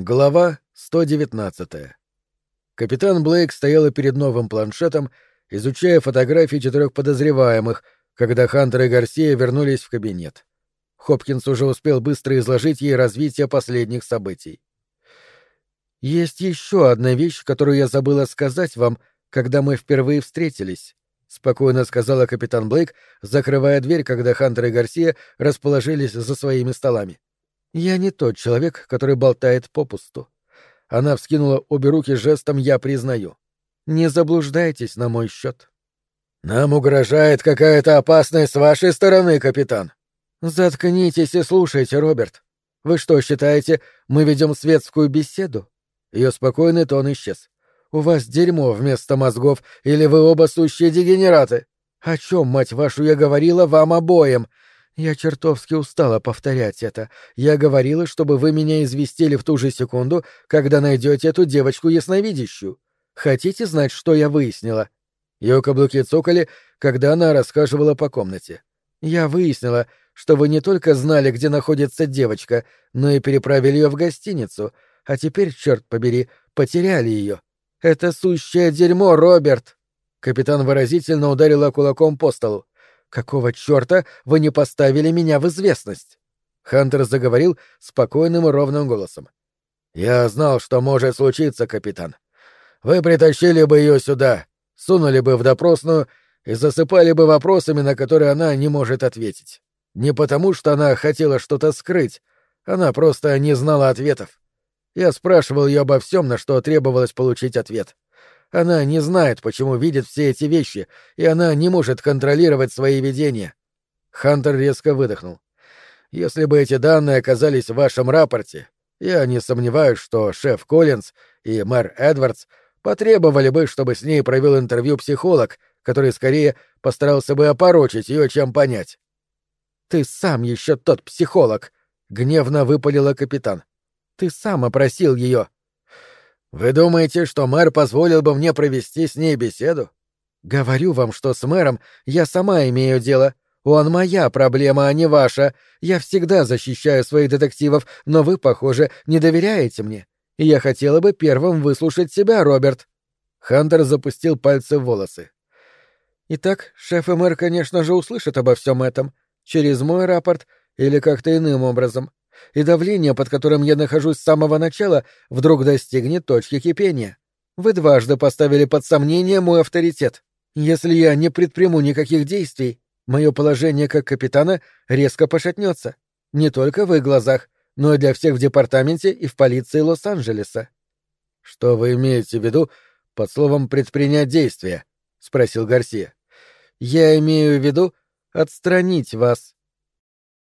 Глава 119. Капитан Блейк стояла перед новым планшетом, изучая фотографии четырех подозреваемых, когда Хантер и Гарсия вернулись в кабинет. Хопкинс уже успел быстро изложить ей развитие последних событий. «Есть еще одна вещь, которую я забыла сказать вам, когда мы впервые встретились», — спокойно сказала капитан Блейк, закрывая дверь, когда Хантер и Гарсия расположились за своими столами. Я не тот человек, который болтает попусту. Она вскинула обе руки жестом «я признаю». Не заблуждайтесь на мой счет. Нам угрожает какая-то опасность с вашей стороны, капитан. Заткнитесь и слушайте, Роберт. Вы что, считаете, мы ведем светскую беседу? Ее спокойный тон исчез. У вас дерьмо вместо мозгов, или вы оба сущие дегенераты? О чем, мать вашу, я говорила вам обоим? Я чертовски устала повторять это. Я говорила, чтобы вы меня известили в ту же секунду, когда найдете эту девочку ясновидящую. Хотите знать, что я выяснила? Ее каблуки цокали, когда она расхаживала по комнате. Я выяснила, что вы не только знали, где находится девочка, но и переправили ее в гостиницу, а теперь, черт побери, потеряли ее. Это сущее дерьмо, Роберт! Капитан выразительно ударила кулаком по столу. Какого черта вы не поставили меня в известность? Хантер заговорил спокойным и ровным голосом. Я знал, что может случиться, капитан. Вы притащили бы ее сюда, сунули бы в допросную и засыпали бы вопросами, на которые она не может ответить. Не потому, что она хотела что-то скрыть, она просто не знала ответов. Я спрашивал ее обо всем, на что требовалось получить ответ. Она не знает, почему видит все эти вещи, и она не может контролировать свои видения. Хантер резко выдохнул. Если бы эти данные оказались в вашем рапорте, я не сомневаюсь, что шеф Коллинз и мэр Эдвардс потребовали бы, чтобы с ней провел интервью психолог, который скорее постарался бы опорочить ее, чем понять. «Ты сам еще тот психолог!» — гневно выпалила капитан. «Ты сам опросил ее!» Вы думаете, что мэр позволил бы мне провести с ней беседу? Говорю вам, что с мэром я сама имею дело. Он моя проблема, а не ваша. Я всегда защищаю своих детективов, но вы, похоже, не доверяете мне. И я хотела бы первым выслушать себя, Роберт. Хантер запустил пальцы в волосы. Итак, шеф и мэр, конечно же, услышат обо всем этом. Через мой рапорт или как-то иным образом и давление, под которым я нахожусь с самого начала, вдруг достигнет точки кипения. Вы дважды поставили под сомнение мой авторитет. Если я не предприму никаких действий, мое положение как капитана резко пошатнется. Не только в их глазах, но и для всех в департаменте и в полиции Лос-Анджелеса. — Что вы имеете в виду под словом «предпринять действия»? — спросил Гарсия. — Я имею в виду отстранить вас